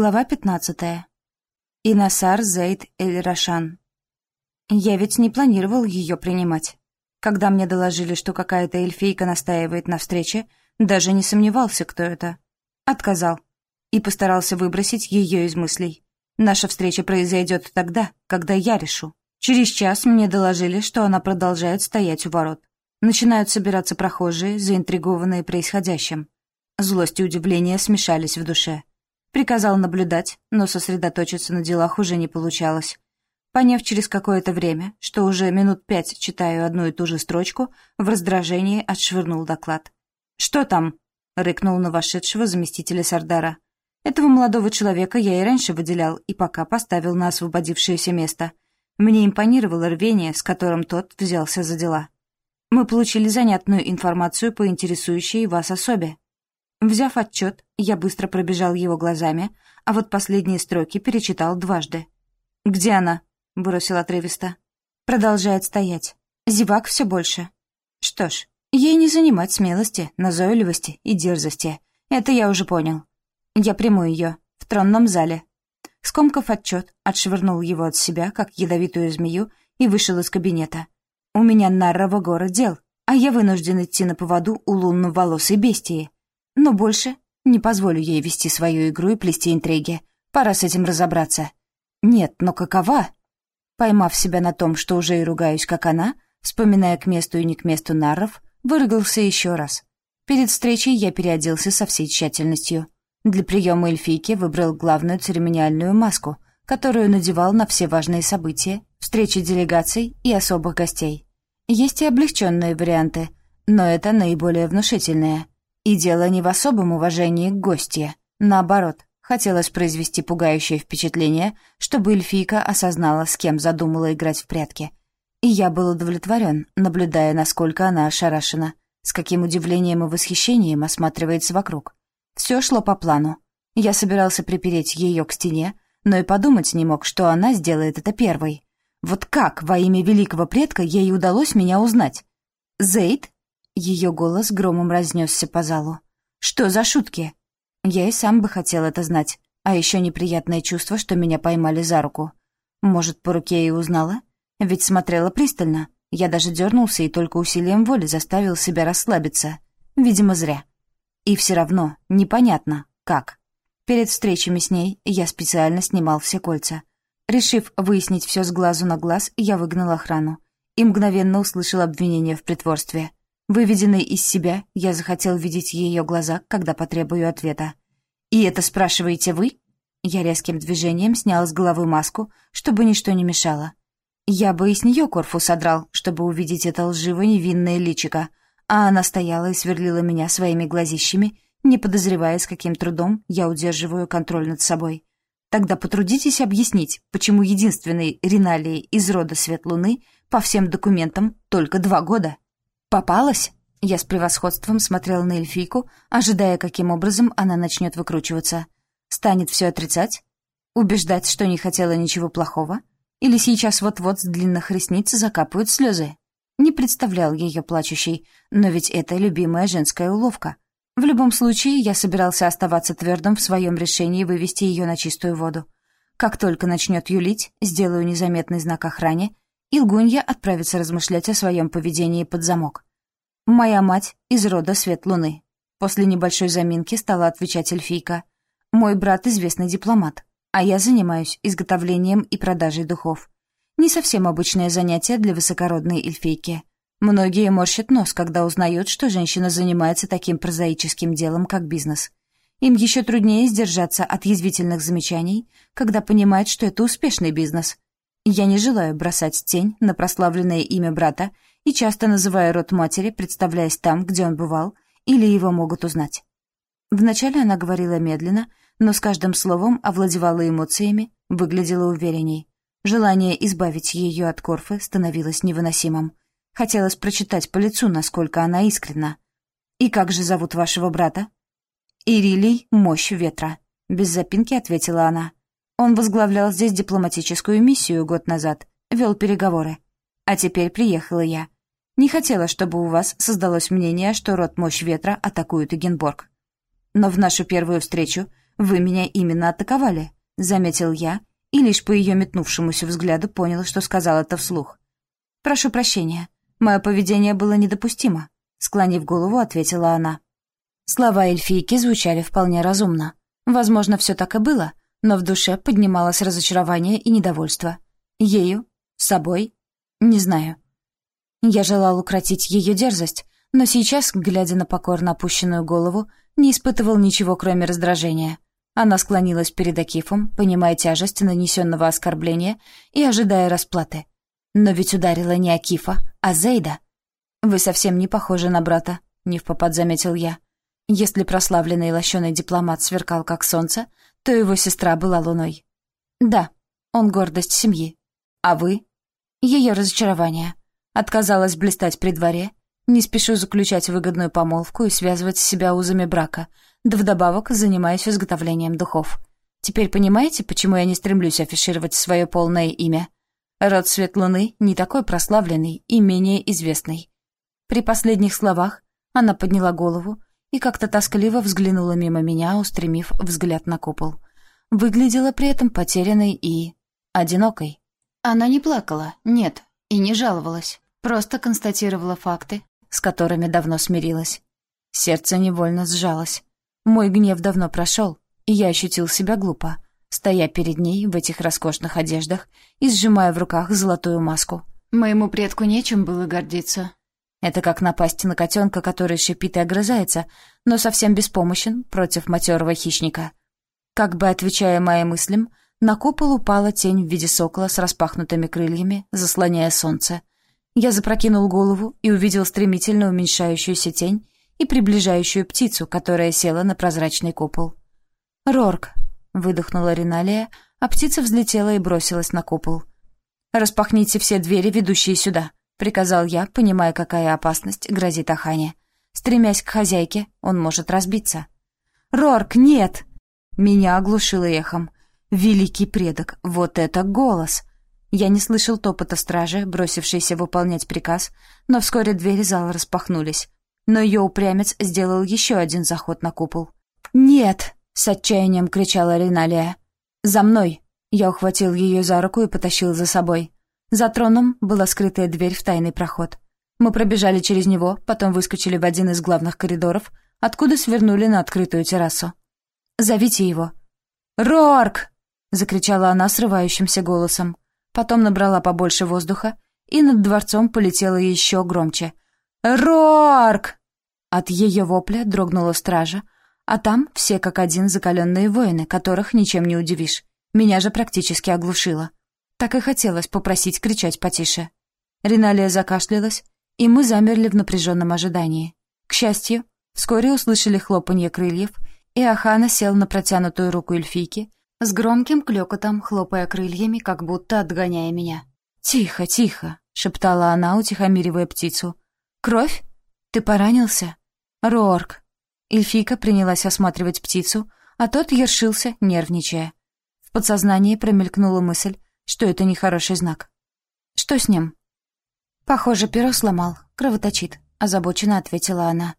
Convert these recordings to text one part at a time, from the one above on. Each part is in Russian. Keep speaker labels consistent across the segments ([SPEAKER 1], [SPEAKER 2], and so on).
[SPEAKER 1] Глава 15. Инасар Зейд Эль-Рашан. Я ведь не планировал ее принимать. Когда мне доложили, что какая-то эльфийка настаивает на встрече, даже не сомневался, кто это. Отказал. И постарался выбросить ее из мыслей. Наша встреча произойдет тогда, когда я решу. Через час мне доложили, что она продолжает стоять у ворот. Начинают собираться прохожие, заинтригованные происходящим. Злость и удивление смешались в душе. Приказал наблюдать, но сосредоточиться на делах уже не получалось. Поняв через какое-то время, что уже минут пять читаю одну и ту же строчку, в раздражении отшвырнул доклад. «Что там?» — рыкнул на вошедшего заместителя Сардара. Этого молодого человека я и раньше выделял, и пока поставил на освободившееся место. Мне импонировало рвение, с которым тот взялся за дела. Мы получили занятную информацию по интересующей вас особе. Взяв отчет, я быстро пробежал его глазами, а вот последние строки перечитал дважды. «Где она?» — бросил отрывисто. Продолжает стоять. Зевак все больше. Что ж, ей не занимать смелости, назойливости и дерзости. Это я уже понял. Я приму ее в тронном зале. Скомкав отчет, отшвырнул его от себя, как ядовитую змею, и вышел из кабинета. У меня наррово город дел, а я вынужден идти на поводу у лунно-волосой бестии. Но больше не позволю ей вести свою игру и плести интриги. Пора с этим разобраться. Нет, но какова? Поймав себя на том, что уже и ругаюсь, как она, вспоминая к месту и не к месту нарров, выругался еще раз. Перед встречей я переоделся со всей тщательностью. Для приема эльфийки выбрал главную церемониальную маску, которую надевал на все важные события, встречи делегаций и особых гостей. Есть и облегченные варианты, но это наиболее внушительные — и дело не в особом уважении к гостье. Наоборот, хотелось произвести пугающее впечатление, чтобы эльфийка осознала, с кем задумала играть в прятки. И я был удовлетворен, наблюдая, насколько она ошарашена, с каким удивлением и восхищением осматривается вокруг. Все шло по плану. Я собирался припереть ее к стене, но и подумать не мог, что она сделает это первой. Вот как во имя великого предка ей удалось меня узнать? Зейд ее голос громом разнесся по залу. «Что за шутки?» Я и сам бы хотел это знать, а еще неприятное чувство, что меня поймали за руку. Может, по руке и узнала? Ведь смотрела пристально. Я даже дернулся и только усилием воли заставил себя расслабиться. Видимо, зря. И все равно непонятно, как. Перед встречами с ней я специально снимал все кольца. Решив выяснить все с глазу на глаз, я выгнал охрану. И мгновенно услышал обвинение в притворстве. Выведенный из себя, я захотел видеть ее глаза, когда потребую ответа. «И это спрашиваете вы?» Я резким движением снял с головы маску, чтобы ничто не мешало. Я бы и с нее корфу содрал, чтобы увидеть это лживо-невинное личико, а она стояла и сверлила меня своими глазищами, не подозревая, с каким трудом я удерживаю контроль над собой. Тогда потрудитесь объяснить, почему единственной Риналии из рода Свет Луны по всем документам только два года. «Попалась?» Я с превосходством смотрела на эльфийку, ожидая, каким образом она начнет выкручиваться. Станет все отрицать? Убеждать, что не хотела ничего плохого? Или сейчас вот-вот с длинных ресниц закапают слезы? Не представлял ее плачущей, но ведь это любимая женская уловка. В любом случае, я собирался оставаться твердым в своем решении вывести ее на чистую воду. Как только начнет юлить, сделаю незаметный знак охране, и лгунья отправится размышлять о своем поведении под замок. «Моя мать из рода Свет Луны». После небольшой заминки стала отвечать эльфийка. «Мой брат известный дипломат, а я занимаюсь изготовлением и продажей духов. Не совсем обычное занятие для высокородной эльфийки. Многие морщат нос, когда узнают, что женщина занимается таким прозаическим делом, как бизнес. Им еще труднее сдержаться от язвительных замечаний, когда понимают, что это успешный бизнес, я не желаю бросать тень на прославленное имя брата и часто называю род матери, представляясь там, где он бывал, или его могут узнать. Вначале она говорила медленно, но с каждым словом овладевала эмоциями, выглядела уверенней. Желание избавить ее от Корфы становилось невыносимым. Хотелось прочитать по лицу, насколько она искренна. «И как же зовут вашего брата?» «Ирилий — мощь ветра», — без запинки ответила она. Он возглавлял здесь дипломатическую миссию год назад, вел переговоры. А теперь приехала я. Не хотела, чтобы у вас создалось мнение, что род Мощь Ветра атакует Эгенборг. Но в нашу первую встречу вы меня именно атаковали», — заметил я, и лишь по ее метнувшемуся взгляду понял, что сказал это вслух. «Прошу прощения, мое поведение было недопустимо», — склонив голову, ответила она. Слова эльфийки звучали вполне разумно. Возможно, все так и было, но в душе поднималось разочарование и недовольство. Ею? Собой? Не знаю. Я желал укротить ее дерзость, но сейчас, глядя на покорно опущенную голову, не испытывал ничего, кроме раздражения. Она склонилась перед Акифом, понимая тяжесть нанесенного оскорбления и ожидая расплаты. Но ведь ударила не Акифа, а Зейда. «Вы совсем не похожи на брата», — невпопад заметил я. Если прославленный лощеный дипломат сверкал как солнце, то его сестра была луной. Да, он гордость семьи. А вы? Ее разочарование. Отказалась блистать при дворе, не спешу заключать выгодную помолвку и связывать себя узами брака, да вдобавок занимаюсь изготовлением духов. Теперь понимаете, почему я не стремлюсь афишировать свое полное имя? Род Свет Луны не такой прославленный и менее известный. При последних словах она подняла голову и как-то тоскливо взглянула мимо меня, устремив взгляд на купол. Выглядела при этом потерянной и... одинокой. Она не плакала, нет, и не жаловалась. Просто констатировала факты, с которыми давно смирилась. Сердце невольно сжалось. Мой гнев давно прошел, и я ощутил себя глупо, стоя перед ней в этих роскошных одеждах и сжимая в руках золотую маску. Моему предку нечем было гордиться. Это как напасть на котенка, который шипит и огрызается, но совсем беспомощен против матерого хищника. Как бы отвечая моим мыслям, на купол упала тень в виде сокола с распахнутыми крыльями, заслоняя солнце. Я запрокинул голову и увидел стремительно уменьшающуюся тень и приближающую птицу, которая села на прозрачный купол. «Рорк!» — выдохнула Риналия, а птица взлетела и бросилась на купол. «Распахните все двери, ведущие сюда!» — приказал я, понимая, какая опасность грозит Ахане. Стремясь к хозяйке, он может разбиться. «Рорк, нет!» Меня оглушило эхом. «Великий предок, вот это голос!» Я не слышал топота стражи, бросившейся выполнять приказ, но вскоре двери зала распахнулись. Но ее упрямец сделал еще один заход на купол. «Нет!» — с отчаянием кричала Риналия. «За мной!» Я ухватил ее за руку и потащил за собой. За троном была скрытая дверь в тайный проход. Мы пробежали через него, потом выскочили в один из главных коридоров, откуда свернули на открытую террасу. «Зовите его». «Рорк!» — закричала она срывающимся голосом. Потом набрала побольше воздуха и над дворцом полетела еще громче. «Рорк!» От ее вопля дрогнула стража, а там все как один закаленные воины, которых ничем не удивишь. Меня же практически оглушило. Так и хотелось попросить кричать потише. Риналия закашлялась, и мы замерли в напряженном ожидании. К счастью, вскоре услышали хлопанье крыльев, и Ахана сел на протянутую руку эльфийки, с громким клёкотом хлопая крыльями, как будто отгоняя меня. «Тихо, тихо», — шептала она, утихомиривая птицу. «Кровь? Ты поранился?» «Рорк». Эльфийка принялась осматривать птицу, а тот ершился, нервничая. В подсознании промелькнула мысль, что это нехороший знак. «Что с ним?» «Похоже, перо сломал, кровоточит», — озабоченно ответила она.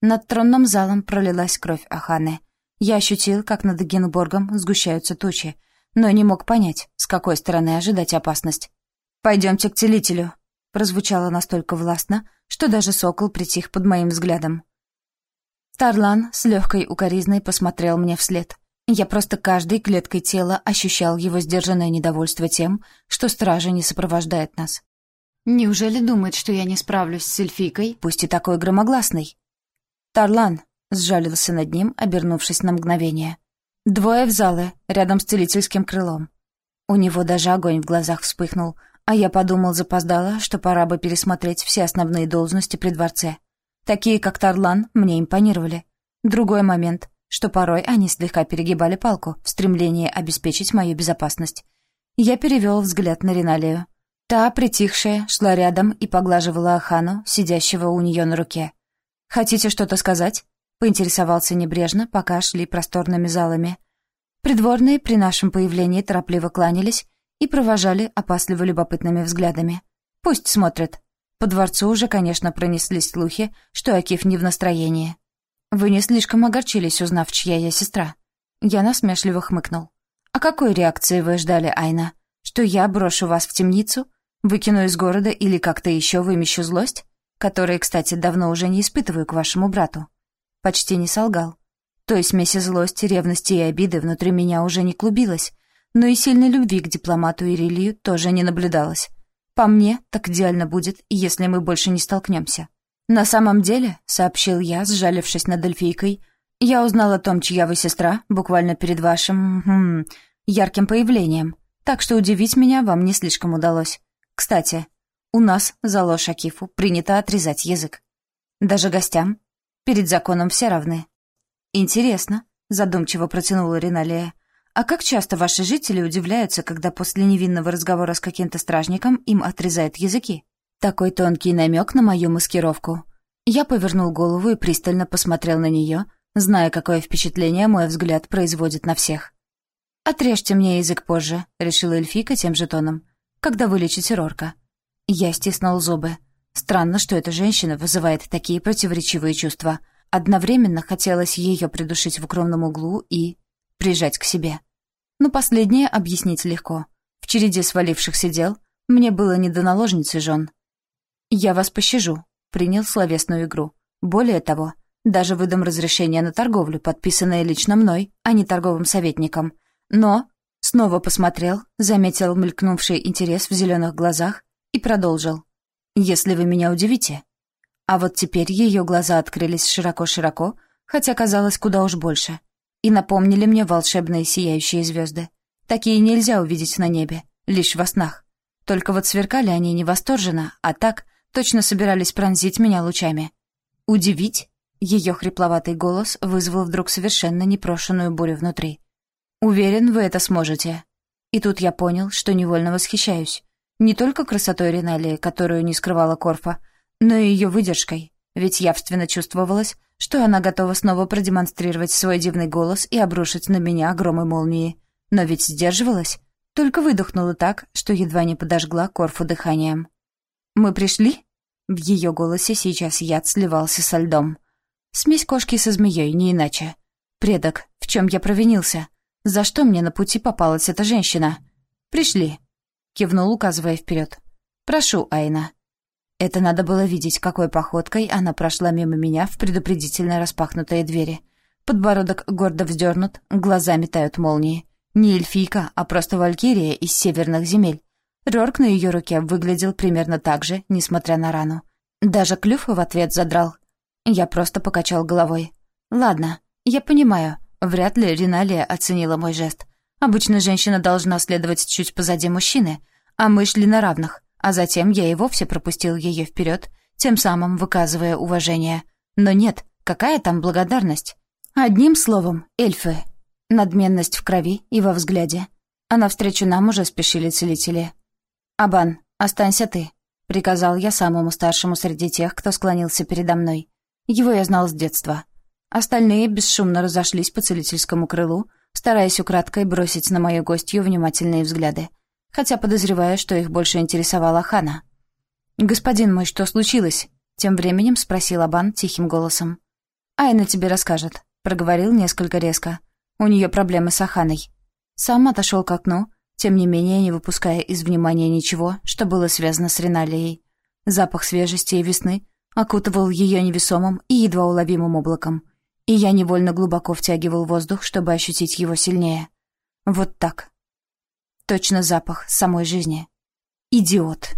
[SPEAKER 1] Над тронным залом пролилась кровь Аханы. Я ощутил, как над Генборгом сгущаются тучи, но не мог понять, с какой стороны ожидать опасность. «Пойдемте к целителю», — прозвучало настолько властно, что даже сокол притих под моим взглядом. Тарлан с легкой укоризной посмотрел мне вслед. Я просто каждой клеткой тела ощущал его сдержанное недовольство тем, что стража не сопровождает нас. Неужели думает, что я не справлюсь с эльфийкой, пусть и такой громогласной? Тарлан сжалился над ним, обернувшись на мгновение. Двое в зале, рядом с целительским крылом. У него даже огонь в глазах вспыхнул, а я подумал запоздало, что пора бы пересмотреть все основные должности при дворце. Такие, как Тарлан, мне импонировали. Другой момент что порой они слегка перегибали палку в стремлении обеспечить мою безопасность. Я перевел взгляд на Риналию. Та, притихшая, шла рядом и поглаживала Ахану, сидящего у нее на руке. «Хотите что-то сказать?» — поинтересовался небрежно, пока шли просторными залами. Придворные при нашем появлении торопливо кланялись и провожали опасливо любопытными взглядами. «Пусть смотрят». По дворцу уже, конечно, пронеслись слухи, что Акиф не в настроении. «Вы не слишком огорчились, узнав, чья я сестра?» Я насмешливо хмыкнул. «А какой реакции вы ждали, Айна? Что я брошу вас в темницу? Выкину из города или как-то еще вымещу злость? Которой, кстати, давно уже не испытываю к вашему брату». Почти не солгал. Той смеси злости, ревности и обиды внутри меня уже не клубилась, но и сильной любви к дипломату Ирилию тоже не наблюдалось. По мне, так идеально будет, если мы больше не столкнемся. «На самом деле», — сообщил я, сжалившись над эльфийкой, «я узнал о том, чья вы сестра, буквально перед вашим... Хм, ярким появлением, так что удивить меня вам не слишком удалось. Кстати, у нас, за ложь Акифу, принято отрезать язык. Даже гостям. Перед законом все равны». «Интересно», — задумчиво протянула Риналия. «А как часто ваши жители удивляются, когда после невинного разговора с каким-то стражником им отрезают языки?» Такой тонкий намек на мою маскировку. Я повернул голову и пристально посмотрел на нее, зная, какое впечатление мой взгляд производит на всех. «Отрежьте мне язык позже», — решила эльфийка тем же тоном. «Когда вылечите Рорка». Я стиснул зубы. Странно, что эта женщина вызывает такие противоречивые чувства. Одновременно хотелось ее придушить в укромном углу и прижать к себе. Но последнее объяснить легко. В череде свалившихся дел мне было не до наложницы жен. «Я вас пощажу», — принял словесную игру. Более того, даже выдам разрешение на торговлю, подписанное лично мной, а не торговым советником. Но снова посмотрел, заметил мелькнувший интерес в зеленых глазах и продолжил. «Если вы меня удивите». А вот теперь ее глаза открылись широко-широко, хотя казалось куда уж больше — и напомнили мне волшебные сияющие звезды. Такие нельзя увидеть на небе, лишь во снах. Только вот сверкали они не восторженно, а так точно собирались пронзить меня лучами. «Удивить?» Ее хрипловатый голос вызвал вдруг совершенно непрошенную бурю внутри. «Уверен, вы это сможете». И тут я понял, что невольно восхищаюсь. Не только красотой Риналии, которую не скрывала Корфа, но и ее выдержкой, ведь явственно чувствовалось, что она готова снова продемонстрировать свой дивный голос и обрушить на меня громы молнии. Но ведь сдерживалась, только выдохнула так, что едва не подожгла Корфу дыханием. «Мы пришли?» В ее голосе сейчас яд сливался со льдом. Смесь кошки со змеей, не иначе. «Предок, в чем я провинился? За что мне на пути попалась эта женщина?» «Пришли», — кивнул, указывая вперед. «Прошу, Айна». Это надо было видеть, какой походкой она прошла мимо меня в предупредительно распахнутые двери. Подбородок гордо вздернут, глаза метают молнии. Не эльфийка, а просто валькирия из северных земель. Рорк на ее руке выглядел примерно так же, несмотря на рану. Даже клюв в ответ задрал. Я просто покачал головой. «Ладно, я понимаю. Вряд ли Риналия оценила мой жест. Обычно женщина должна следовать чуть позади мужчины, а мы шли на равных а затем я и вовсе пропустил ее вперед, тем самым выказывая уважение. Но нет, какая там благодарность? Одним словом, эльфы. Надменность в крови и во взгляде. А навстречу нам уже спешили целители. «Абан, останься ты», — приказал я самому старшему среди тех, кто склонился передо мной. Его я знал с детства. Остальные бесшумно разошлись по целительскому крылу, стараясь украдкой бросить на мою гостью внимательные взгляды — хотя подозреваю, что их больше интересовала Хана. «Господин мой, что случилось?» — тем временем спросил Абан тихим голосом. «Айна тебе расскажет», — проговорил несколько резко. «У нее проблемы с Аханой». Сам отошел к окну, тем не менее не выпуская из внимания ничего, что было связано с Риналией. Запах свежести и весны окутывал ее невесомым и едва уловимым облаком, и я невольно глубоко втягивал воздух, чтобы ощутить его сильнее. Вот так, Точно запах самой жизни. Идиот.